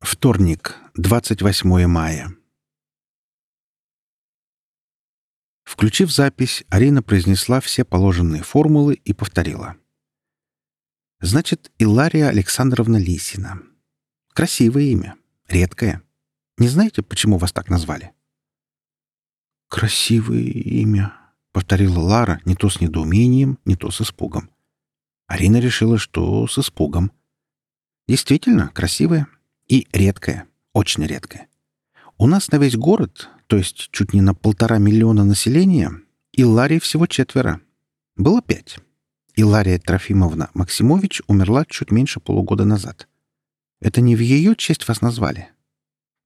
Вторник, 28 мая. Включив запись, Арина произнесла все положенные формулы и повторила. Значит, Илария Александровна Лисина. Красивое имя, редкое. Не знаете, почему вас так назвали? Красивое имя, повторила Лара не то с недоумением, не то с испугом. Арина решила, что с испугом. Действительно, красивое и редкое, очень редкое. У нас на весь город, то есть чуть не на полтора миллиона населения, и Ларии всего четверо. Было пять. И Лария Трофимовна Максимович умерла чуть меньше полугода назад. Это не в ее честь вас назвали?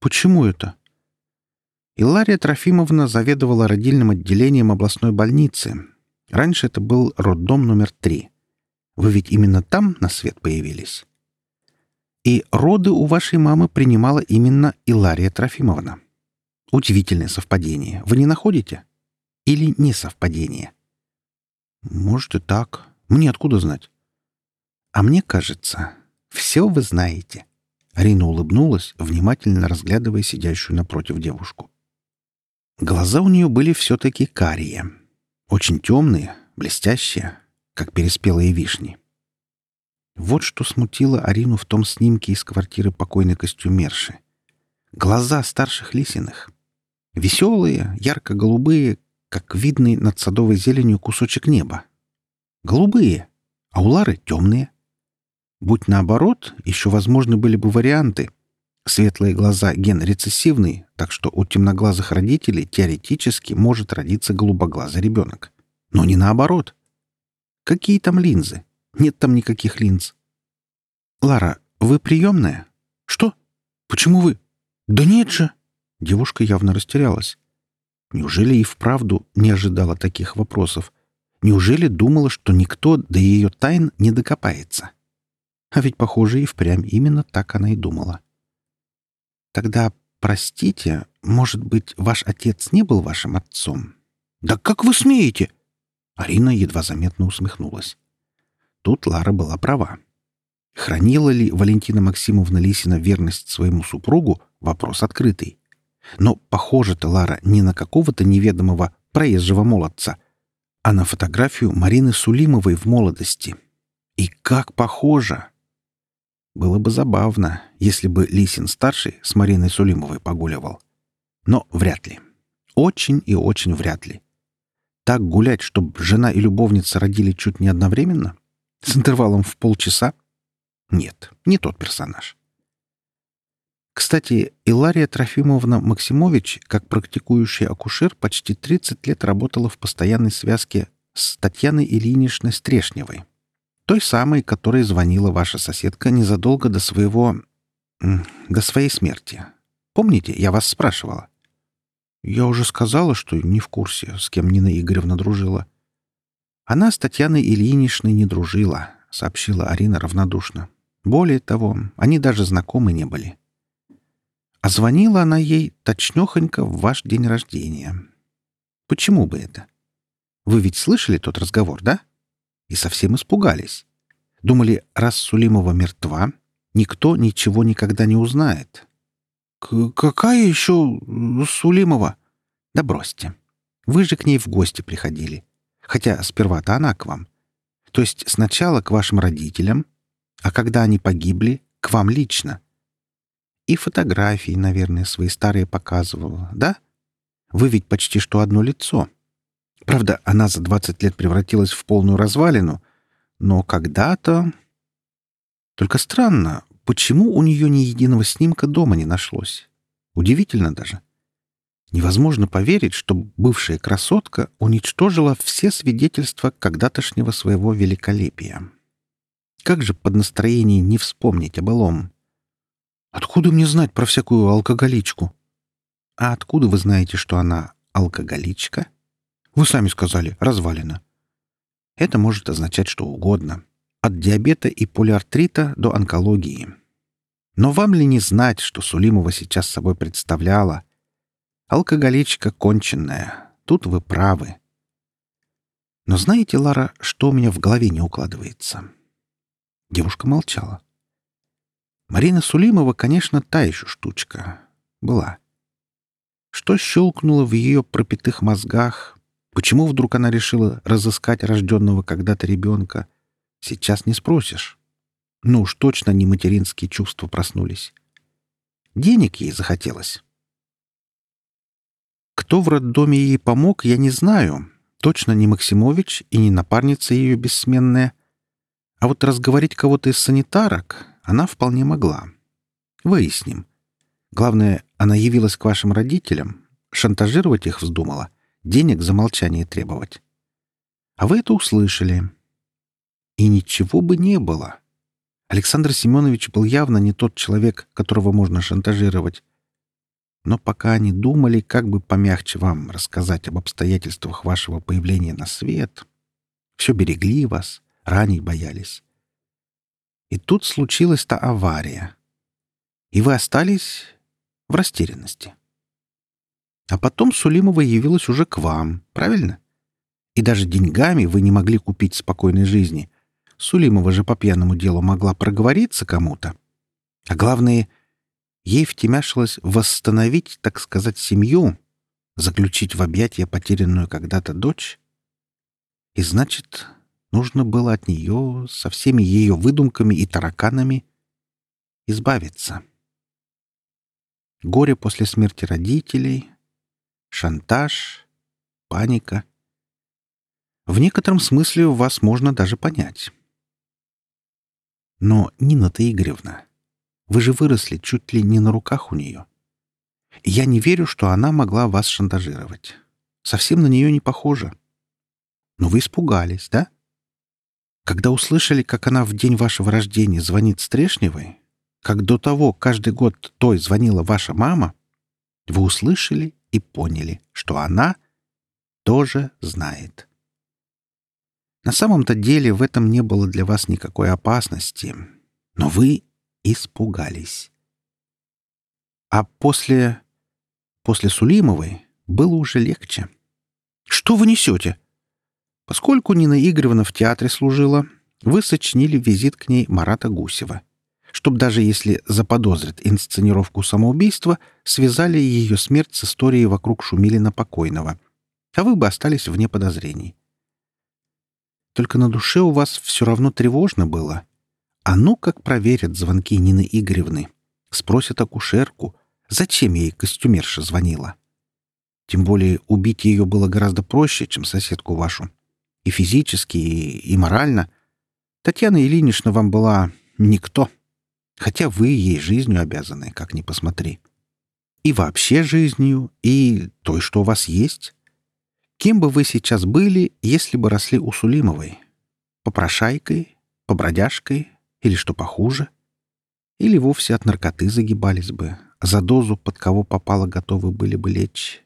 Почему это? Илария Трофимовна заведовала родильным отделением областной больницы. Раньше это был роддом номер три. Вы ведь именно там на свет появились. И роды у вашей мамы принимала именно Илария Трофимовна. Удивительное совпадение. Вы не находите? Или не совпадение? Может и так. Мне откуда знать? А мне кажется, все вы знаете. Арина улыбнулась, внимательно разглядывая сидящую напротив девушку. Глаза у нее были все-таки карие. Очень темные, блестящие, как переспелые вишни. Вот что смутило Арину в том снимке из квартиры покойной костюмерши. Глаза старших лисиных. Веселые, ярко-голубые, как видный над садовой зеленью кусочек неба. Голубые, а у Лары темные. Будь наоборот, еще возможны были бы варианты. Светлые глаза ген рецессивный, так что у темноглазых родителей теоретически может родиться голубоглазый ребенок. Но не наоборот. Какие там линзы? Нет там никаких линз. Лара, вы приемная? Что? Почему вы? Да нет же. Девушка явно растерялась. Неужели и вправду не ожидала таких вопросов? Неужели думала, что никто до ее тайн не докопается? А ведь, похоже, и впрямь именно так она и думала. Тогда, простите, может быть, ваш отец не был вашим отцом? Да как вы смеете? Арина едва заметно усмехнулась. Тут Лара была права. Хранила ли Валентина Максимовна Лисина верность своему супругу — вопрос открытый. Но похоже-то Лара не на какого-то неведомого проезжего молодца, а на фотографию Марины Сулимовой в молодости. И как похоже! Было бы забавно, если бы Лисин-старший с Мариной Сулимовой погуливал. Но вряд ли. Очень и очень вряд ли. Так гулять, чтобы жена и любовница родили чуть не одновременно? С интервалом в полчаса? Нет, не тот персонаж. Кстати, Илария Трофимовна Максимович, как практикующий акушер, почти 30 лет работала в постоянной связке с Татьяной Ильиничной Стрешневой, той самой, которой звонила ваша соседка незадолго до своего... до своей смерти. Помните, я вас спрашивала? Я уже сказала, что не в курсе, с кем Нина Игоревна дружила. Она с Татьяной Ильиничной не дружила, сообщила Арина равнодушно. Более того, они даже знакомы не были. А звонила она ей точнёхонько в ваш день рождения. Почему бы это? Вы ведь слышали тот разговор, да? И совсем испугались. Думали, раз Сулимова мертва, никто ничего никогда не узнает. «Какая еще Сулимова?» «Да бросьте. Вы же к ней в гости приходили. Хотя сперва-то она к вам. То есть сначала к вашим родителям, а когда они погибли, к вам лично. И фотографии, наверное, свои старые показывала, да? Вы ведь почти что одно лицо. Правда, она за 20 лет превратилась в полную развалину, но когда-то... Только странно, почему у нее ни единого снимка дома не нашлось? Удивительно даже. — Невозможно поверить, что бывшая красотка уничтожила все свидетельства когда-тошнего своего великолепия. Как же под настроение не вспомнить о былом? Откуда мне знать про всякую алкоголичку? А откуда вы знаете, что она алкоголичка? Вы сами сказали, развалина. Это может означать что угодно. От диабета и полиартрита до онкологии. Но вам ли не знать, что Сулимова сейчас собой представляла — Алкоголичка конченная. Тут вы правы. Но знаете, Лара, что у меня в голове не укладывается?» Девушка молчала. Марина Сулимова, конечно, та еще штучка. Была. Что щелкнуло в ее пропитых мозгах? Почему вдруг она решила разыскать рожденного когда-то ребенка? Сейчас не спросишь. Ну уж точно не материнские чувства проснулись. Денег ей захотелось. Кто в роддоме ей помог, я не знаю. Точно не Максимович и не напарница ее бессменная. А вот разговорить кого-то из санитарок она вполне могла. Выясним. Главное, она явилась к вашим родителям, шантажировать их вздумала, денег за молчание требовать. А вы это услышали. И ничего бы не было. Александр Семенович был явно не тот человек, которого можно шантажировать. Но пока они думали, как бы помягче вам рассказать об обстоятельствах вашего появления на свет, все берегли вас, ранить боялись. И тут случилась та авария. И вы остались в растерянности. А потом Сулимова явилась уже к вам, правильно? И даже деньгами вы не могли купить спокойной жизни. Сулимова же по пьяному делу могла проговориться кому-то. А главное, ей втемяшилось восстановить, так сказать, семью, заключить в объятия потерянную когда-то дочь. И значит, нужно было от нее со всеми ее выдумками и тараканами избавиться. Горе после смерти родителей, шантаж, паника. В некотором смысле вас можно даже понять. Но, Нина-то Игоревна, вы же выросли чуть ли не на руках у нее. Я не верю, что она могла вас шантажировать. Совсем на нее не похоже. Но вы испугались, да? Когда услышали, как она в день вашего рождения звонит Стрешневой, как до того каждый год той звонила ваша мама, вы услышали и поняли, что она тоже знает. На самом-то деле в этом не было для вас никакой опасности, но вы испугались. А после... после Сулимовой было уже легче. «Что вы несете?» Поскольку Нина Игоревна в театре служила, вы сочинили визит к ней Марата Гусева — чтобы даже если заподозрят инсценировку самоубийства, связали ее смерть с историей вокруг Шумилина покойного, а вы бы остались вне подозрений. Только на душе у вас все равно тревожно было. А ну как проверят звонки Нины Игоревны. Спросят акушерку, зачем ей костюмерша звонила. Тем более убить ее было гораздо проще, чем соседку вашу. И физически, и, и морально. Татьяна Ильинична вам была никто. Хотя вы ей жизнью обязаны, как ни посмотри. И вообще жизнью, и той, что у вас есть. Кем бы вы сейчас были, если бы росли у Сулимовой? Попрошайкой? Побродяжкой? Или что похуже? Или вовсе от наркоты загибались бы, за дозу, под кого попало, готовы были бы лечь?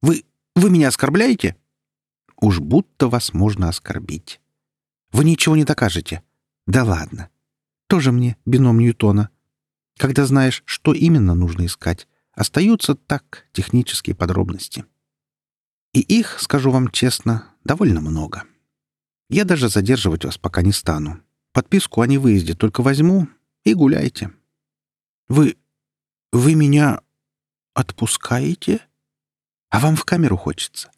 Вы... вы меня оскорбляете? Уж будто вас можно оскорбить. Вы ничего не докажете. Да ладно. Тоже мне бином Ньютона. Когда знаешь, что именно нужно искать, остаются так технические подробности. И их, скажу вам честно, довольно много. Я даже задерживать вас пока не стану. Подписку о невыезде только возьму и гуляйте. Вы... вы меня отпускаете? А вам в камеру хочется?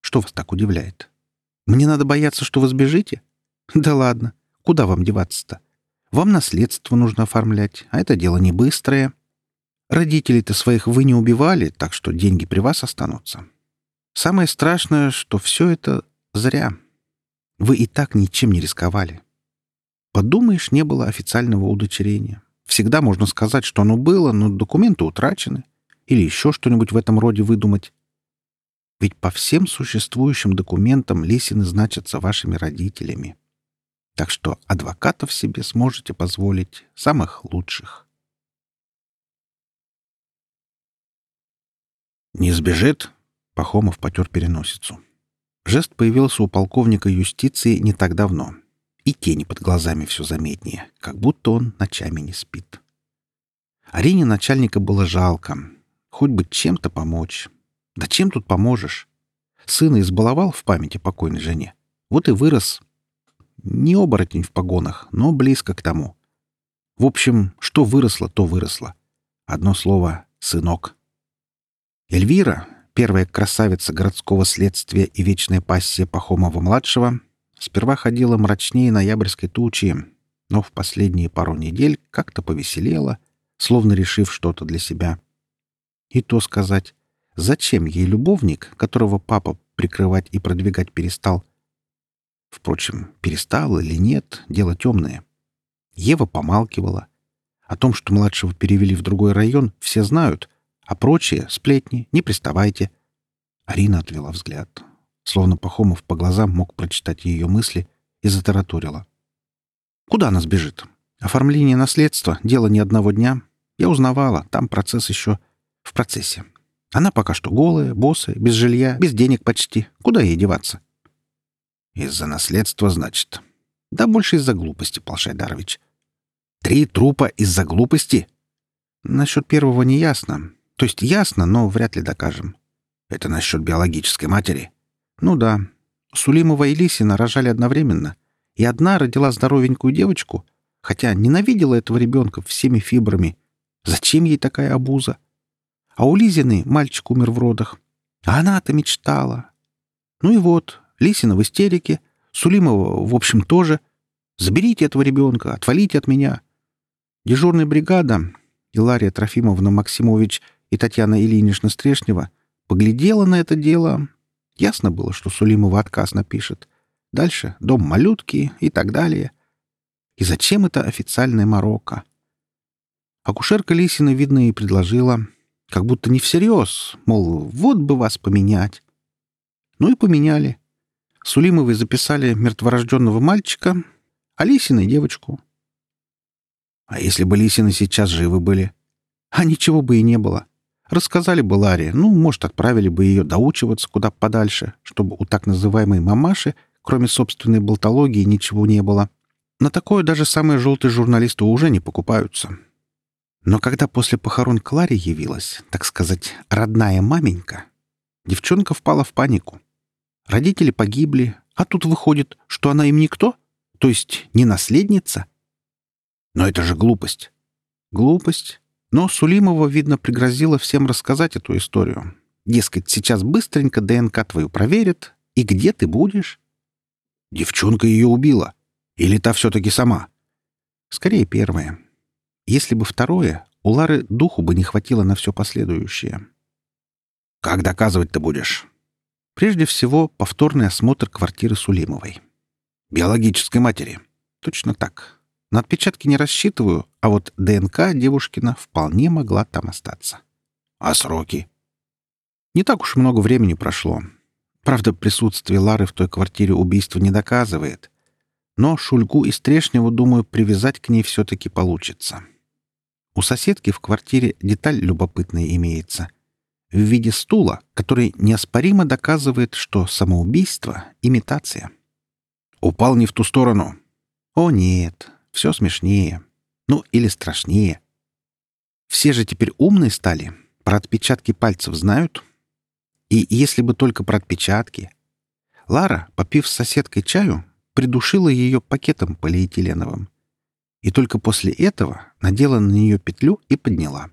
Что вас так удивляет? Мне надо бояться, что вы сбежите? Да ладно, куда вам деваться-то? Вам наследство нужно оформлять, а это дело не быстрое. Родителей-то своих вы не убивали, так что деньги при вас останутся. Самое страшное, что все это зря. Вы и так ничем не рисковали. Подумаешь, не было официального удочерения. Всегда можно сказать, что оно было, но документы утрачены. Или еще что-нибудь в этом роде выдумать. Ведь по всем существующим документам Лисины значатся вашими родителями. Так что адвокатов себе сможете позволить самых лучших. «Не сбежит?» — Пахомов потер переносицу. Жест появился у полковника юстиции не так давно. И тени под глазами все заметнее, как будто он ночами не спит. Арине начальника было жалко. Хоть бы чем-то помочь. Да чем тут поможешь? Сына избаловал в памяти покойной жене. Вот и вырос не оборотень в погонах, но близко к тому. В общем, что выросло, то выросло. Одно слово — сынок. Эльвира, первая красавица городского следствия и вечная пассия Пахомова-младшего, сперва ходила мрачнее ноябрьской тучи, но в последние пару недель как-то повеселела, словно решив что-то для себя. И то сказать, зачем ей любовник, которого папа прикрывать и продвигать перестал? Впрочем, перестал или нет, дело темное. Ева помалкивала. О том, что младшего перевели в другой район, все знают, а прочие — сплетни, не приставайте. Арина отвела взгляд. Словно Пахомов по глазам мог прочитать ее мысли и затараторила. «Куда она сбежит? Оформление наследства — дело не одного дня. Я узнавала, там процесс еще в процессе. Она пока что голая, босая, без жилья, без денег почти. Куда ей деваться?» «Из-за наследства, значит?» «Да больше из-за глупости, Полшайдарович». «Три трупа из-за глупости?» «Насчет первого не ясно. То есть ясно, но вряд ли докажем. Это насчет биологической матери? Ну да. Сулимова и Лисина рожали одновременно. И одна родила здоровенькую девочку, хотя ненавидела этого ребенка всеми фибрами. Зачем ей такая обуза? А у Лизины мальчик умер в родах. А она-то мечтала. Ну и вот, Лисина в истерике, Сулимова, в общем, тоже. Заберите этого ребенка, отвалите от меня. Дежурная бригада, Илария Трофимовна Максимович и Татьяна Ильинична Стрешнева поглядела на это дело. Ясно было, что Сулимова отказ напишет. Дальше дом малютки и так далее. И зачем это официальная Марокко? Акушерка Лисина, видно, и предложила, как будто не всерьез, мол, вот бы вас поменять. Ну и поменяли. Сулимовой записали мертворожденного мальчика, а Лисиной — девочку. А если бы Лисины сейчас живы были? А ничего бы и не было. Рассказали бы Ларе, ну, может, отправили бы ее доучиваться куда подальше, чтобы у так называемой мамаши, кроме собственной болтологии, ничего не было. На такое даже самые желтые журналисты уже не покупаются. Но когда после похорон Кларе явилась, так сказать, родная маменька, девчонка впала в панику. Родители погибли, а тут выходит, что она им никто, то есть не наследница. Но это же глупость. Глупость, но Сулимова, видно, пригрозила всем рассказать эту историю. Дескать, сейчас быстренько ДНК твою проверят, и где ты будешь? Девчонка ее убила. Или та все-таки сама? Скорее, первое. Если бы второе, у Лары духу бы не хватило на все последующее. Как доказывать ты будешь? Прежде всего, повторный осмотр квартиры Сулимовой. Биологической матери. Точно так. На отпечатки не рассчитываю, а вот ДНК девушкина вполне могла там остаться. А сроки? Не так уж много времени прошло. Правда, присутствие Лары в той квартире убийства не доказывает. Но Шульгу и Стрешневу, думаю, привязать к ней все-таки получится. У соседки в квартире деталь любопытная имеется. В виде стула, который неоспоримо доказывает, что самоубийство — имитация. «Упал не в ту сторону». «О, нет, все смешнее. Ну, или страшнее. Все же теперь умные стали, про отпечатки пальцев знают. И если бы только про отпечатки. Лара, попив с соседкой чаю, придушила ее пакетом полиэтиленовым. И только после этого надела на нее петлю и подняла.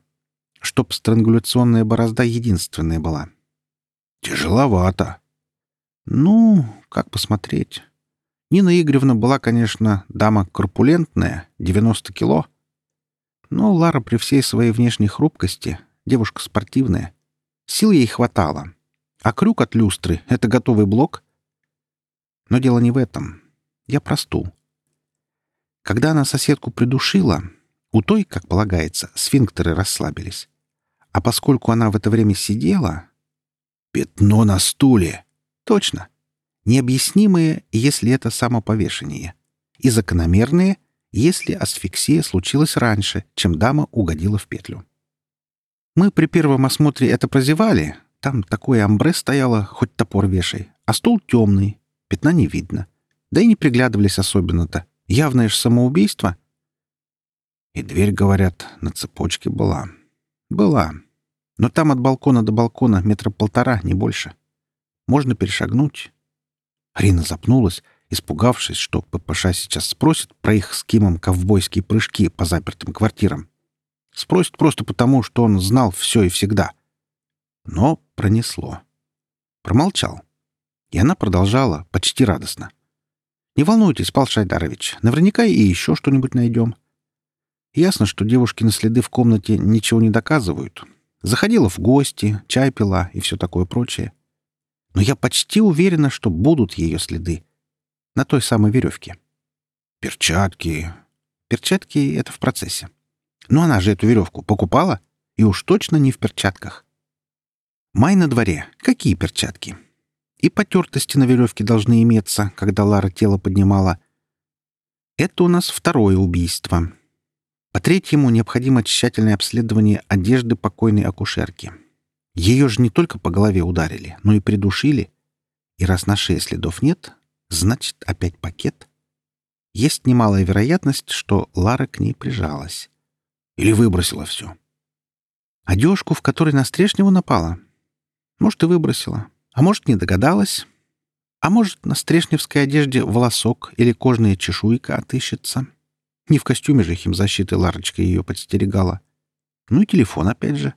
Чтоб странгуляционная борозда единственная была. Тяжеловато. Ну, как посмотреть. Нина Игоревна была, конечно, дама корпулентная, 90 кило. Но Лара при всей своей внешней хрупкости, девушка спортивная. Сил ей хватало. А крюк от люстры — это готовый блок. Но дело не в этом. Я про стул. Когда она соседку придушила, у той, как полагается, сфинктеры расслабились. А поскольку она в это время сидела... «Пятно на стуле!» «Точно необъяснимые, если это самоповешение, и закономерные, если асфиксия случилась раньше, чем дама угодила в петлю. Мы при первом осмотре это прозевали. Там такое амбре стояло, хоть топор вешай, а стул темный, пятна не видно. Да и не приглядывались особенно-то. Явное ж самоубийство. И дверь, говорят, на цепочке была. Была. Но там от балкона до балкона метра полтора, не больше. Можно перешагнуть. Арина запнулась испугавшись, что ППШ сейчас спросит про их с Кимом ковбойские прыжки по запертым квартирам. Спросит просто потому, что он знал все и всегда. Но пронесло. Промолчал. И она продолжала почти радостно. «Не волнуйтесь, Пал Шайдарович, наверняка и еще что-нибудь найдем. Ясно, что девушкины следы в комнате ничего не доказывают. Заходила в гости, чай пила и все такое прочее. Но я почти уверена, что будут ее следы. На той самой веревке. Перчатки. Перчатки — это в процессе. Но она же эту веревку покупала, и уж точно не в перчатках. Май на дворе. Какие перчатки? И потертости на веревке должны иметься, когда Лара тело поднимала. Это у нас второе убийство. По-третьему, необходимо тщательное обследование одежды покойной акушерки. Ее же не только по голове ударили, но и придушили. И раз на шее следов нет, значит, опять пакет. Есть немалая вероятность, что Лара к ней прижалась. Или выбросила все. Одежку, в которой на Стрешневу напала. Может, и выбросила. А может, не догадалась. А может, на стрешневской одежде волосок или кожная чешуйка отыщется. Не в костюме же химзащиты Ларочка ее подстерегала. Ну и телефон опять же.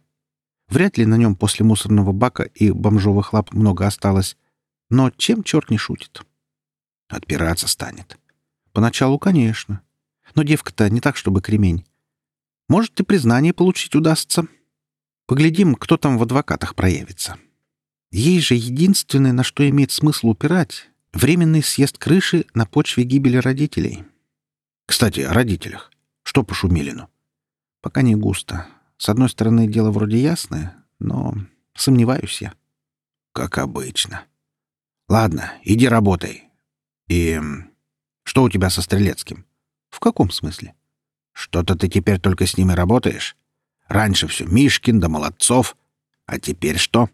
Вряд ли на нем после мусорного бака и бомжовых лап много осталось. Но чем черт не шутит? Отпираться станет. Поначалу, конечно. Но девка-то не так, чтобы кремень. Может, и признание получить удастся. Поглядим, кто там в адвокатах проявится. Ей же единственное, на что имеет смысл упирать — временный съезд крыши на почве гибели родителей. Кстати, о родителях. Что по Шумилину? Пока не густо. С одной стороны, дело вроде ясное, но сомневаюсь я. Как обычно. Ладно, иди работай. И что у тебя со Стрелецким? В каком смысле? Что-то ты теперь только с ними работаешь? Раньше все Мишкин да Молодцов. А теперь что?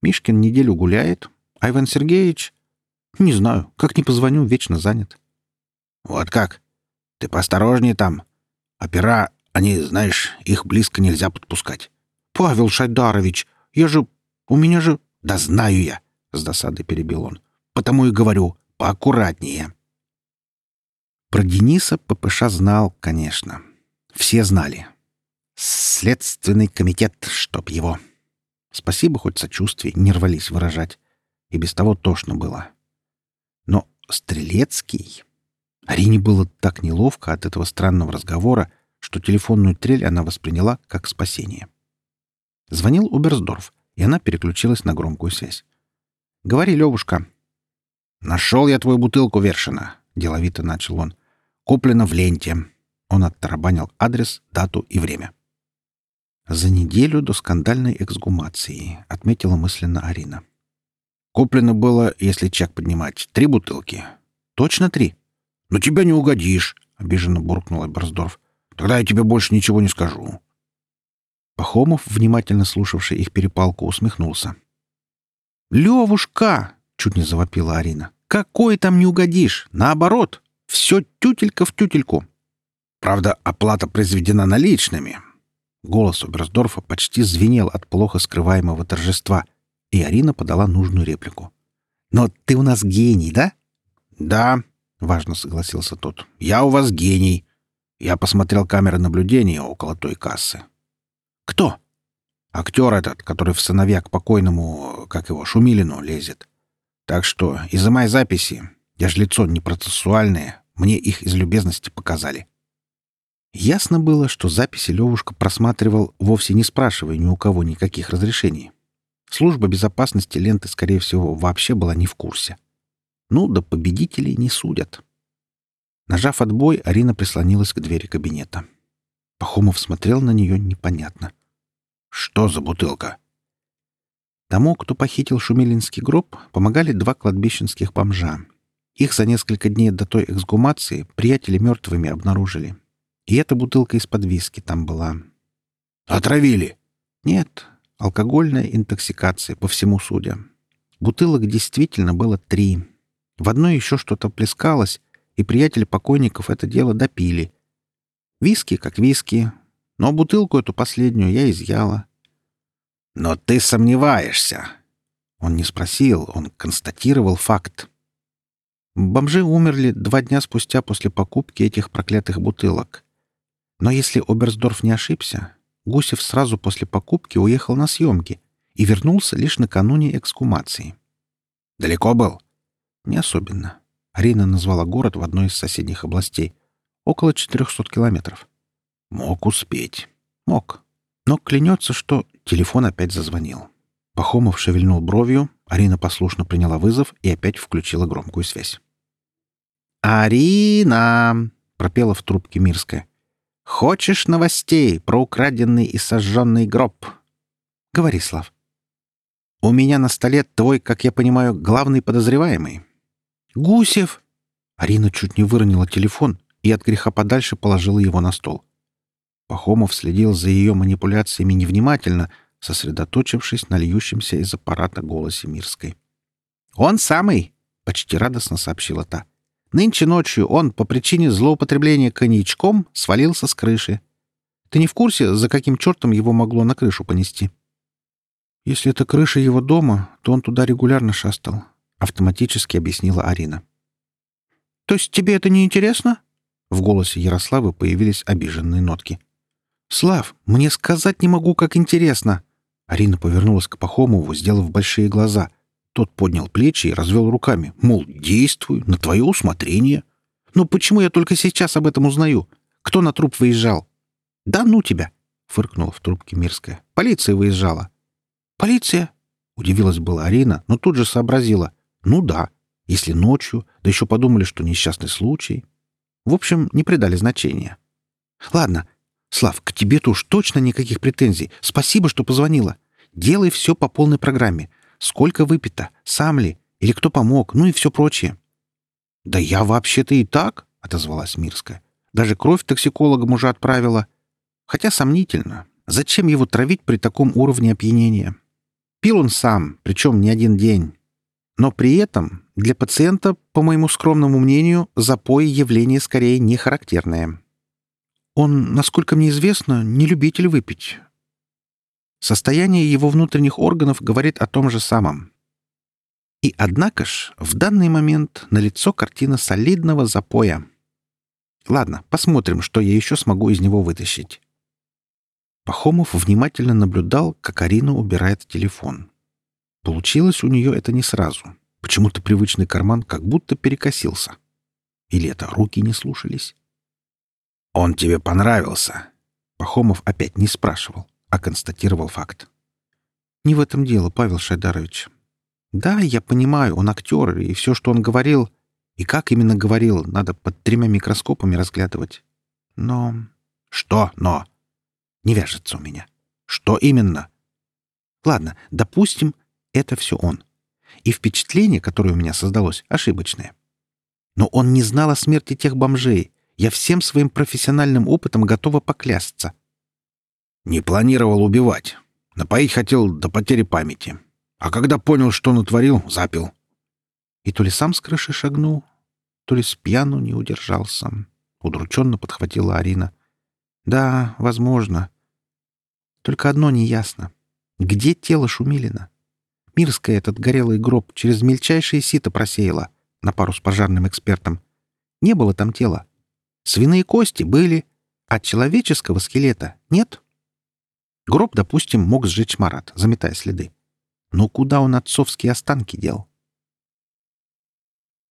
Мишкин неделю гуляет, а Иван Сергеевич... Не знаю, как не позвоню, вечно занят. Вот как? Ты поосторожнее там. Опера, они, знаешь, их близко нельзя подпускать. Павел Шайдарович, я же... У меня же... Да знаю я, — с досадой перебил он. Потому и говорю, поаккуратнее. Про Дениса ППШ знал, конечно. Все знали. Следственный комитет, чтоб его. Спасибо, хоть сочувствие не рвались выражать. И без того тошно было. Но Стрелецкий... Арине было так неловко от этого странного разговора, что телефонную трель она восприняла как спасение. Звонил Уберсдорф, и она переключилась на громкую связь. «Говори, Левушка». «Нашел я твою бутылку Вершина», — деловито начал он. «Куплено в ленте». Он оттарабанил адрес, дату и время. «За неделю до скандальной эксгумации», — отметила мысленно Арина. «Куплено было, если чек поднимать, три бутылки». «Точно три?» «Но тебя не угодишь», — обиженно буркнул Эберсдорф. «Тогда я тебе больше ничего не скажу». Пахомов, внимательно слушавший их перепалку, усмехнулся. «Левушка!» — чуть не завопила Арина. «Какой там не угодишь? Наоборот, все тютелька в тютельку». «Правда, оплата произведена наличными». Голос Оберсдорфа почти звенел от плохо скрываемого торжества, и Арина подала нужную реплику. «Но ты у нас гений, да?» «Да», — важно согласился тот. «Я у вас гений. Я посмотрел камеры наблюдения около той кассы». «Кто?» «Актер этот, который в сыновья к покойному, как его, Шумилину лезет. Так что изымай записи. Я ж лицо не процессуальное. Мне их из любезности показали». Ясно было, что записи Левушка просматривал, вовсе не спрашивая ни у кого никаких разрешений. Служба безопасности ленты, скорее всего, вообще была не в курсе. Ну, да победителей не судят. Нажав отбой, Арина прислонилась к двери кабинета. Пахомов смотрел на нее непонятно. «Что за бутылка?» Тому, кто похитил шумилинский гроб, помогали два кладбищенских бомжа. Их за несколько дней до той эксгумации приятели мертвыми обнаружили. И эта бутылка из-под виски там была. «Отравили?» «Нет, алкогольная интоксикация, по всему судя. Бутылок действительно было три, в одной еще что-то плескалось, и приятели покойников это дело допили. Виски как виски, но бутылку эту последнюю я изъяла. «Но ты сомневаешься!» Он не спросил, он констатировал факт. Бомжи умерли два дня спустя после покупки этих проклятых бутылок. Но если Оберсдорф не ошибся, Гусев сразу после покупки уехал на съемки и вернулся лишь накануне эксгумации. «Далеко был?» «Не особенно». Арина назвала город в одной из соседних областей. Около 400 километров. «Мог успеть». «Мог». Но клянется, что телефон опять зазвонил. Пахомов шевельнул бровью, Арина послушно приняла вызов и опять включила громкую связь. «Арина!» — пропела в трубке Мирская. «Хочешь новостей про украденный и сожженный гроб?» «Говори, Слав». «У меня на столе твой, как я понимаю, главный подозреваемый». «Гусев!» Арина чуть не выронила телефон и от греха подальше положила его на стол. Пахомов следил за ее манипуляциями невнимательно, сосредоточившись на льющемся из аппарата голосе Мирской. «Он самый!» — почти радостно сообщила та. Нынче ночью он по причине злоупотребления коньячком свалился с крыши. Ты не в курсе, за каким чертом его могло на крышу понести? Если это крыша его дома, то он туда регулярно шастал, — автоматически объяснила Арина. — То есть тебе это не интересно? В голосе Ярославы появились обиженные нотки. «Слав, мне сказать не могу, как интересно!» Арина повернулась к Пахомову, сделав большие глаза. Тот поднял плечи и развел руками, мол, действуй, на твое усмотрение. Но почему я только сейчас об этом узнаю? Кто на труп выезжал? Да ну тебя! — фыркнула в трубке Мирская. Полиция выезжала. Полиция? — удивилась была Арина, но тут же сообразила. Ну да, если ночью, да еще подумали, что несчастный случай. В общем, не придали значения. Ладно, Слав, к тебе-то уж точно никаких претензий. Спасибо, что позвонила. Делай все по полной программе. Сколько выпито? Сам ли? Или кто помог? Ну и все прочее. «Да я вообще-то и так», — отозвалась Мирская. «Даже кровь токсикологам уже отправила. Хотя сомнительно. Зачем его травить при таком уровне опьянения? Пил он сам, причем не один день. Но при этом для пациента, по моему скромному мнению, запой явление скорее не характерное. Он, насколько мне известно, не любитель выпить. Состояние его внутренних органов говорит о том же самом. И однако ж, в данный момент налицо картина солидного запоя. Ладно, посмотрим, что я еще смогу из него вытащить. Пахомов внимательно наблюдал, как Арина убирает телефон. Получилось у нее это не сразу. Почему-то привычный карман как будто перекосился. Или это руки не слушались? «Он тебе понравился?» Пахомов опять не спрашивал а констатировал факт. «Не в этом дело, Павел Шайдарович. Да, я понимаю, он актер, и все, что он говорил, и как именно говорил, надо под тремя микроскопами разглядывать. Но... Что «но»? Не вяжется у меня. Что именно? Ладно, допустим, это все он. И впечатление, которое у меня создалось, ошибочное. Но он не знал о смерти тех бомжей. Я всем своим профессиональным опытом готова поклясться. Не планировал убивать. Напоить хотел до потери памяти. А когда понял, что натворил, запил. И то ли сам с крыши шагнул, то ли с пьяну не удержался. Удрученно подхватила Арина. Да, возможно. Только одно неясно. Где тело Шумилина? Мирская этот горелый гроб через мельчайшие сито просеяла на пару с пожарным экспертом. Не было там тела. Свиные кости были, а человеческого скелета нет. Гроб, допустим, мог сжечь Марат, заметая следы. Но куда он отцовские останки дел?